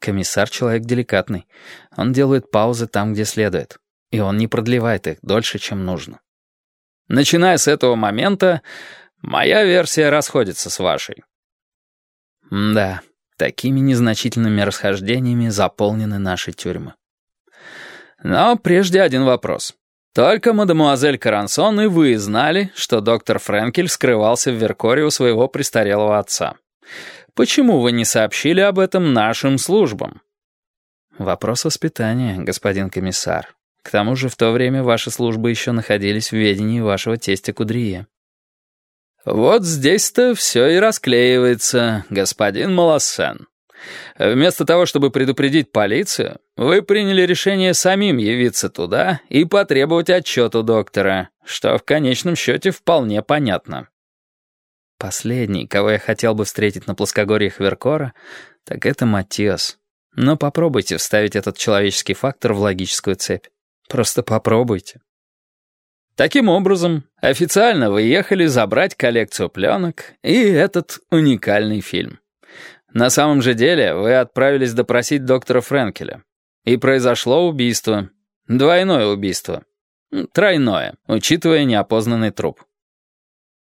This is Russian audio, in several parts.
Комиссар — человек деликатный. Он делает паузы там, где следует. И он не продлевает их дольше, чем нужно. Начиная с этого момента, моя версия расходится с вашей. да, такими незначительными расхождениями заполнены наши тюрьмы. Но прежде один вопрос. Только мадемуазель Карансон и вы знали, что доктор Френкель скрывался в Веркоре у своего престарелого отца. Почему вы не сообщили об этом нашим службам? Вопрос воспитания, господин комиссар. К тому же в то время ваши службы еще находились в ведении вашего тестя Кудрие. Вот здесь-то все и расклеивается, господин Малассен. Вместо того, чтобы предупредить полицию, вы приняли решение самим явиться туда и потребовать отчет у доктора, что в конечном счете вполне понятно. Последний, кого я хотел бы встретить на плоскогорьях Веркора, так это Матиас. Но попробуйте вставить этот человеческий фактор в логическую цепь. Просто попробуйте. Таким образом, официально вы ехали забрать коллекцию пленок и этот уникальный фильм. На самом же деле вы отправились допросить доктора Френкеля. И произошло убийство. Двойное убийство. Тройное, учитывая неопознанный труп.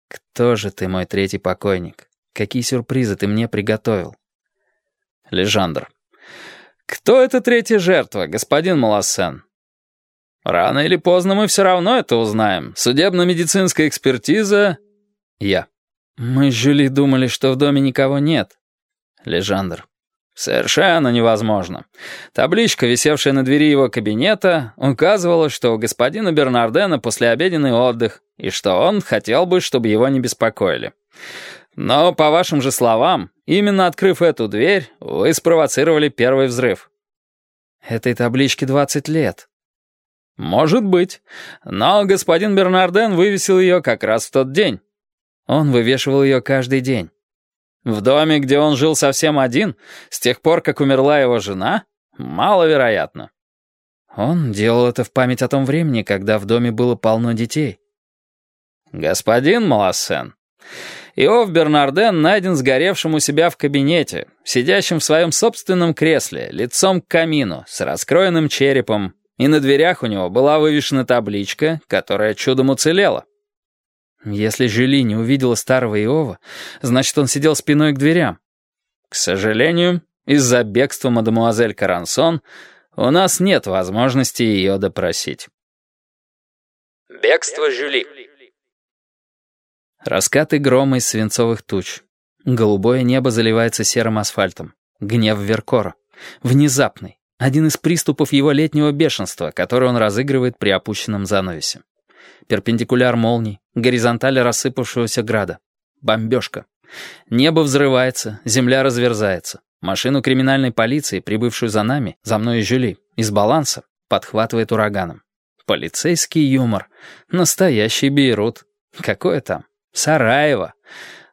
«Кто же ты, мой третий покойник? Какие сюрпризы ты мне приготовил?» Лежандр. «Кто эта третья жертва, господин Малассен?» «Рано или поздно мы все равно это узнаем. Судебно-медицинская экспертиза...» «Я». «Мы с Жюли думали, что в доме никого нет». Лежандр. Совершенно невозможно. Табличка, висевшая на двери его кабинета, указывала, что у господина Бернардена послеобеденный отдых, и что он хотел бы, чтобы его не беспокоили. Но, по вашим же словам, именно открыв эту дверь, вы спровоцировали первый взрыв. Этой табличке 20 лет. Может быть. Но господин Бернарден вывесил ее как раз в тот день. Он вывешивал ее каждый день. В доме, где он жил совсем один, с тех пор, как умерла его жена, маловероятно. Он делал это в память о том времени, когда в доме было полно детей. «Господин Малассен, Иов Бернарден найден сгоревшим у себя в кабинете, сидящим в своем собственном кресле, лицом к камину, с раскроенным черепом, и на дверях у него была вывешена табличка, которая чудом уцелела». Если Жюли не увидела старого Иова, значит, он сидел спиной к дверям. К сожалению, из-за бегства мадемуазель Карансон у нас нет возможности ее допросить. Бегство Жюли. Раскаты грома из свинцовых туч. Голубое небо заливается серым асфальтом. Гнев Веркора. Внезапный. Один из приступов его летнего бешенства, который он разыгрывает при опущенном занавесе перпендикуляр молний, горизонталь рассыпавшегося града. Бомбежка. Небо взрывается, земля разверзается. Машину криминальной полиции, прибывшую за нами, за мной и Жюли, из баланса, подхватывает ураганом. Полицейский юмор. Настоящий Бейрут. Какое там? Сараево.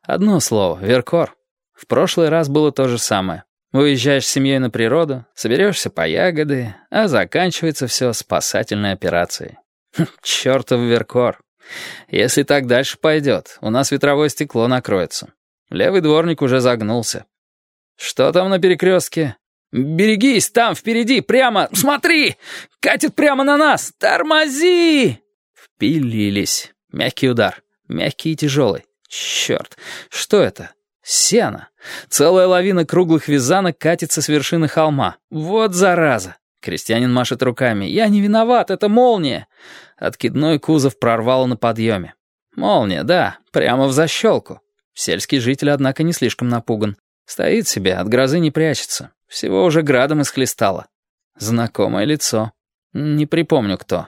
Одно слово, Веркор. В прошлый раз было то же самое. Уезжаешь с семьей на природу, соберешься по ягоды, а заканчивается все спасательной операцией. Чертов Веркор. Если так дальше пойдет, у нас ветровое стекло накроется. Левый дворник уже загнулся. Что там на перекрестке? «Берегись, там, впереди, прямо, смотри! Катит прямо на нас! Тормози!» Впилились. Мягкий удар. Мягкий и тяжелый. Черт, что это? Сено. Целая лавина круглых вязанок катится с вершины холма. Вот зараза. Крестьянин машет руками. «Я не виноват, это молния!» Откидной кузов прорвало на подъеме. «Молния, да, прямо в защелку». Сельский житель, однако, не слишком напуган. Стоит себе, от грозы не прячется. Всего уже градом исхлестало. Знакомое лицо. Не припомню, кто.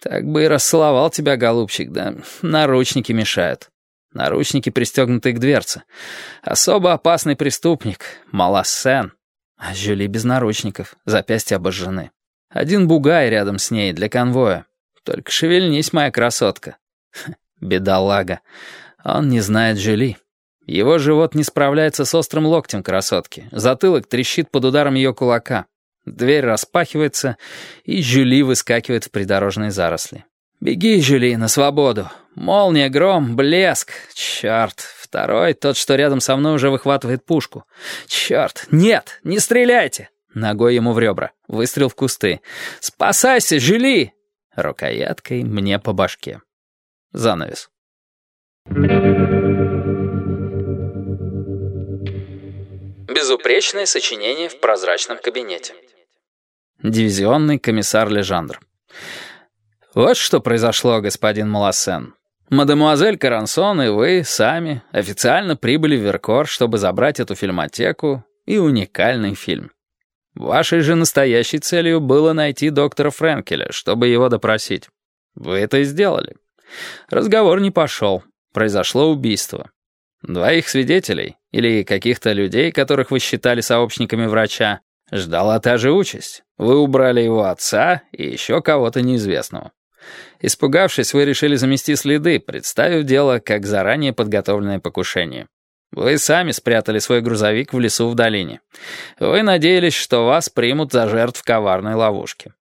Так бы и расцеловал тебя, голубчик, да наручники мешают. Наручники пристегнуты к дверце. Особо опасный преступник. Малассен. А Жюли без наручников, запястья обожжены. Один бугай рядом с ней для конвоя. Только шевельнись, моя красотка. Бедолага. Он не знает Жюли. Его живот не справляется с острым локтем красотки. Затылок трещит под ударом ее кулака. Дверь распахивается, и Жюли выскакивает в придорожные заросли. «Беги, Жюли, на свободу. Молния, гром, блеск. Черт, Второй, тот, что рядом со мной, уже выхватывает пушку. «Черт! Нет! Не стреляйте! Ногой ему в ребра. Выстрел в кусты. «Спасайся, жили!» Рукояткой мне по башке. Занавес. Безупречное сочинение в прозрачном кабинете. Дивизионный комиссар Лежандр. Вот что произошло, господин Малассен. Мадемуазель Карансон и вы сами официально прибыли в Веркор, чтобы забрать эту фильмотеку и уникальный фильм. Вашей же настоящей целью было найти доктора Френкеля, чтобы его допросить. Вы это и сделали. Разговор не пошел. Произошло убийство. Двоих свидетелей, или каких-то людей, которых вы считали сообщниками врача, ждала та же участь. Вы убрали его отца и еще кого-то неизвестного. Испугавшись, вы решили замести следы, представив дело как заранее подготовленное покушение. Вы сами спрятали свой грузовик в лесу в долине. Вы надеялись, что вас примут за жертв коварной ловушки.